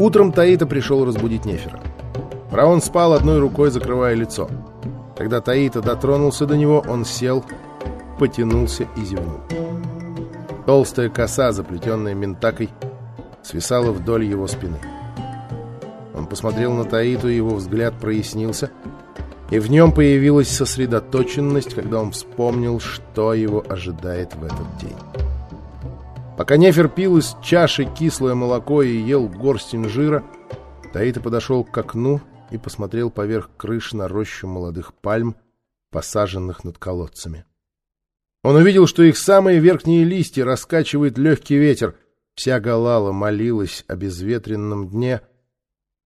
Утром Таита пришел разбудить Нефера. Фараон спал одной рукой, закрывая лицо. Когда Таита дотронулся до него, он сел, потянулся и зевнул. Толстая коса, заплетенная ментакой, свисала вдоль его спины. Он посмотрел на Таиту, и его взгляд прояснился, и в нем появилась сосредоточенность, когда он вспомнил, что его ожидает в этот день. Пока Нефер пил из чаши кислое молоко и ел горсть инжира, Таита подошел к окну и посмотрел поверх крыши на рощу молодых пальм, посаженных над колодцами. Он увидел, что их самые верхние листья раскачивает легкий ветер. Вся Галала молилась о безветренном дне,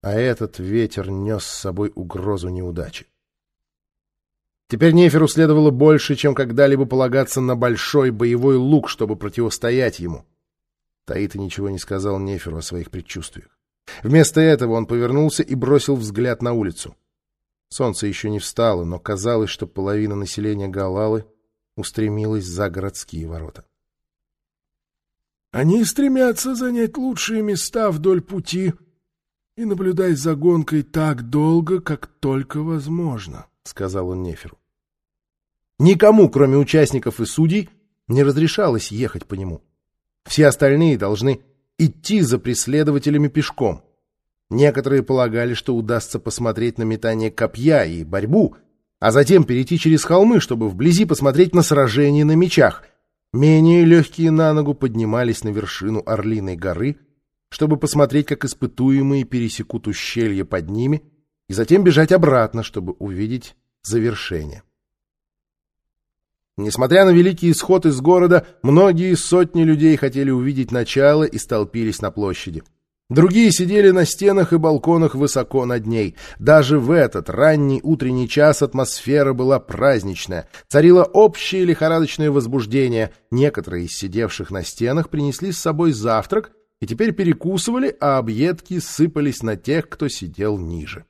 а этот ветер нес с собой угрозу неудачи. Теперь Неферу следовало больше, чем когда-либо полагаться на большой боевой лук, чтобы противостоять ему. Таита ничего не сказал Неферу о своих предчувствиях. Вместо этого он повернулся и бросил взгляд на улицу. Солнце еще не встало, но казалось, что половина населения Галалы устремилась за городские ворота. «Они стремятся занять лучшие места вдоль пути и наблюдать за гонкой так долго, как только возможно», — сказал он Неферу. Никому, кроме участников и судей, не разрешалось ехать по нему. Все остальные должны идти за преследователями пешком. Некоторые полагали, что удастся посмотреть на метание копья и борьбу, а затем перейти через холмы, чтобы вблизи посмотреть на сражение на мечах. Менее легкие на ногу поднимались на вершину Орлиной горы, чтобы посмотреть, как испытуемые пересекут ущелье под ними, и затем бежать обратно, чтобы увидеть завершение. Несмотря на великий исход из города, многие сотни людей хотели увидеть начало и столпились на площади. Другие сидели на стенах и балконах высоко над ней. Даже в этот ранний утренний час атмосфера была праздничная. Царило общее лихорадочное возбуждение. Некоторые из сидевших на стенах принесли с собой завтрак и теперь перекусывали, а объедки сыпались на тех, кто сидел ниже.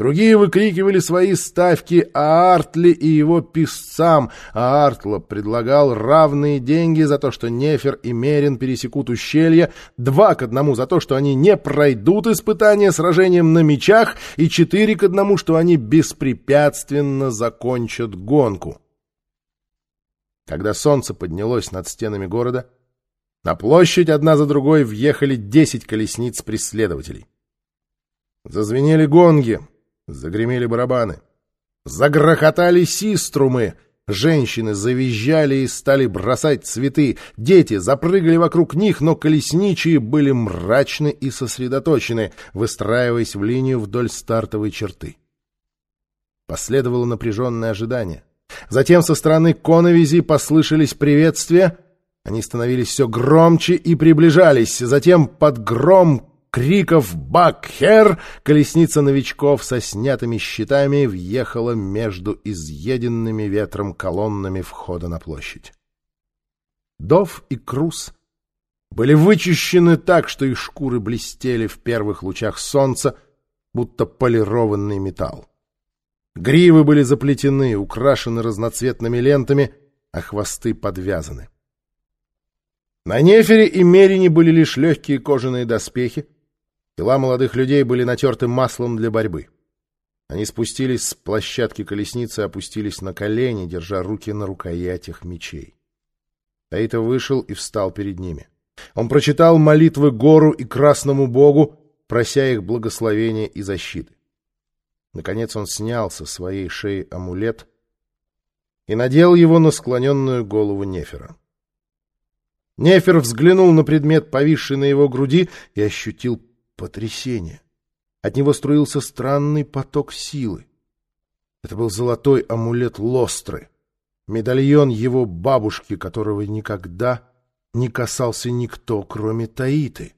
Другие выкрикивали свои ставки Аартли и его писцам, а Артла предлагал равные деньги за то, что Нефер и Мерин пересекут ущелье, два к одному за то, что они не пройдут испытания сражением на мечах, и четыре к одному, что они беспрепятственно закончат гонку. Когда солнце поднялось над стенами города, на площадь одна за другой въехали десять колесниц преследователей. Зазвенели гонги, Загремели барабаны. Загрохотали систрумы. Женщины завизжали и стали бросать цветы. Дети запрыгали вокруг них, но колесничие были мрачны и сосредоточены, выстраиваясь в линию вдоль стартовой черты. Последовало напряженное ожидание. Затем со стороны коновизи послышались приветствия. Они становились все громче и приближались. Затем под гром криков «Бакхер!» колесница новичков со снятыми щитами въехала между изъеденными ветром колоннами входа на площадь. Дов и Крус были вычищены так, что их шкуры блестели в первых лучах солнца, будто полированный металл. Гривы были заплетены, украшены разноцветными лентами, а хвосты подвязаны. На Нефере и Мерине были лишь легкие кожаные доспехи, Тела молодых людей были натерты маслом для борьбы. Они спустились с площадки колесницы опустились на колени, держа руки на рукоятях мечей. Таита вышел и встал перед ними. Он прочитал молитвы гору и красному богу, прося их благословения и защиты. Наконец он снял со своей шеи амулет и надел его на склоненную голову Нефера. Нефер взглянул на предмет, повисший на его груди, и ощутил потрясение. От него струился странный поток силы. Это был золотой амулет Лостры, медальон его бабушки, которого никогда не касался никто, кроме Таиты.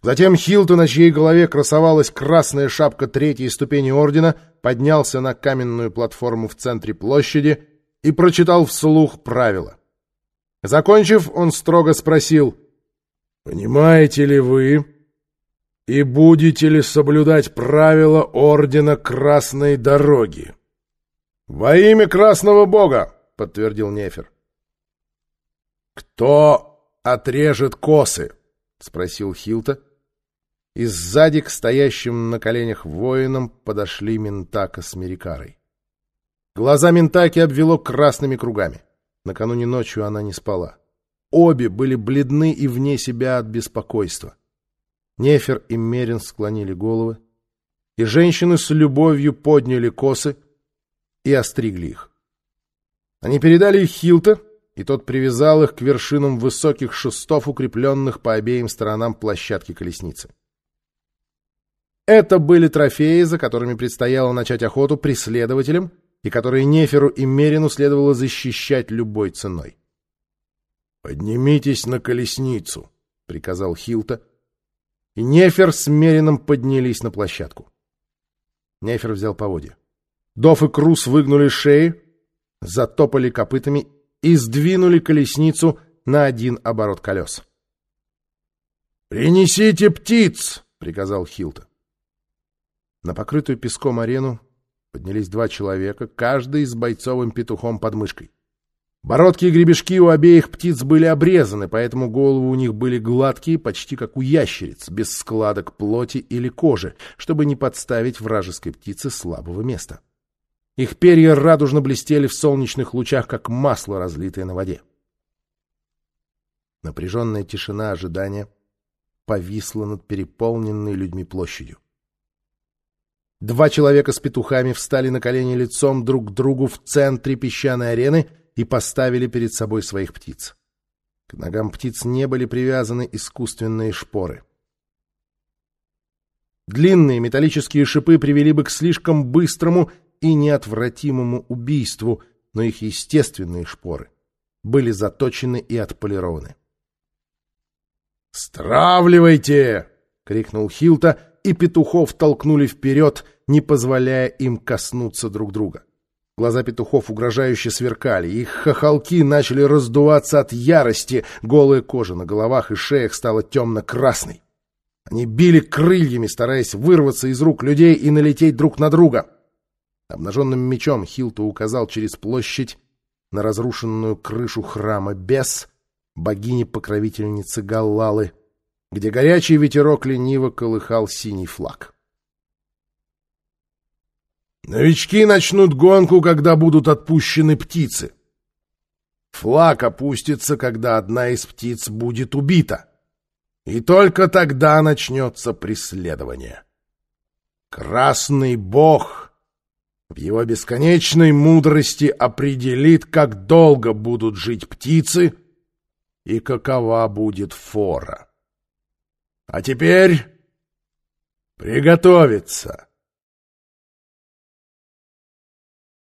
Затем Хилтон, на чьей голове красовалась красная шапка третьей ступени ордена, поднялся на каменную платформу в центре площади и прочитал вслух правила. Закончив, он строго спросил, «Понимаете ли вы, и будете ли соблюдать правила Ордена Красной Дороги? — Во имя Красного Бога, — подтвердил Нефер. — Кто отрежет косы? — спросил Хилта. и сзади к стоящим на коленях воинам подошли Ментака с Мерикарой. Глаза Ментаки обвело красными кругами. Накануне ночью она не спала. Обе были бледны и вне себя от беспокойства. Нефер и Мерин склонили головы, и женщины с любовью подняли косы и остригли их. Они передали их Хилта, и тот привязал их к вершинам высоких шестов, укрепленных по обеим сторонам площадки колесницы. Это были трофеи, за которыми предстояло начать охоту преследователям, и которые Неферу и Мерину следовало защищать любой ценой. «Поднимитесь на колесницу», — приказал Хилта, и Нефер с Мерином поднялись на площадку. Нефер взял поводья. Доф и Крус выгнули шеи, затопали копытами и сдвинули колесницу на один оборот колес. «Принесите птиц!» — приказал Хилта. На покрытую песком арену поднялись два человека, каждый с бойцовым петухом под мышкой. Бородки и гребешки у обеих птиц были обрезаны, поэтому головы у них были гладкие, почти как у ящериц, без складок плоти или кожи, чтобы не подставить вражеской птице слабого места. Их перья радужно блестели в солнечных лучах, как масло, разлитое на воде. Напряженная тишина ожидания повисла над переполненной людьми площадью. Два человека с петухами встали на колени лицом друг к другу в центре песчаной арены и поставили перед собой своих птиц. К ногам птиц не были привязаны искусственные шпоры. Длинные металлические шипы привели бы к слишком быстрому и неотвратимому убийству, но их естественные шпоры были заточены и отполированы. «Стравливайте!» — крикнул Хилта — и петухов толкнули вперед, не позволяя им коснуться друг друга. Глаза петухов угрожающе сверкали, их хохолки начали раздуваться от ярости, голая кожа на головах и шеях стала темно-красной. Они били крыльями, стараясь вырваться из рук людей и налететь друг на друга. Обнаженным мечом Хилту указал через площадь на разрушенную крышу храма Бес, богини-покровительницы Галлалы, где горячий ветерок лениво колыхал синий флаг. Новички начнут гонку, когда будут отпущены птицы. Флаг опустится, когда одна из птиц будет убита. И только тогда начнется преследование. Красный бог в его бесконечной мудрости определит, как долго будут жить птицы и какова будет фора. А теперь приготовиться.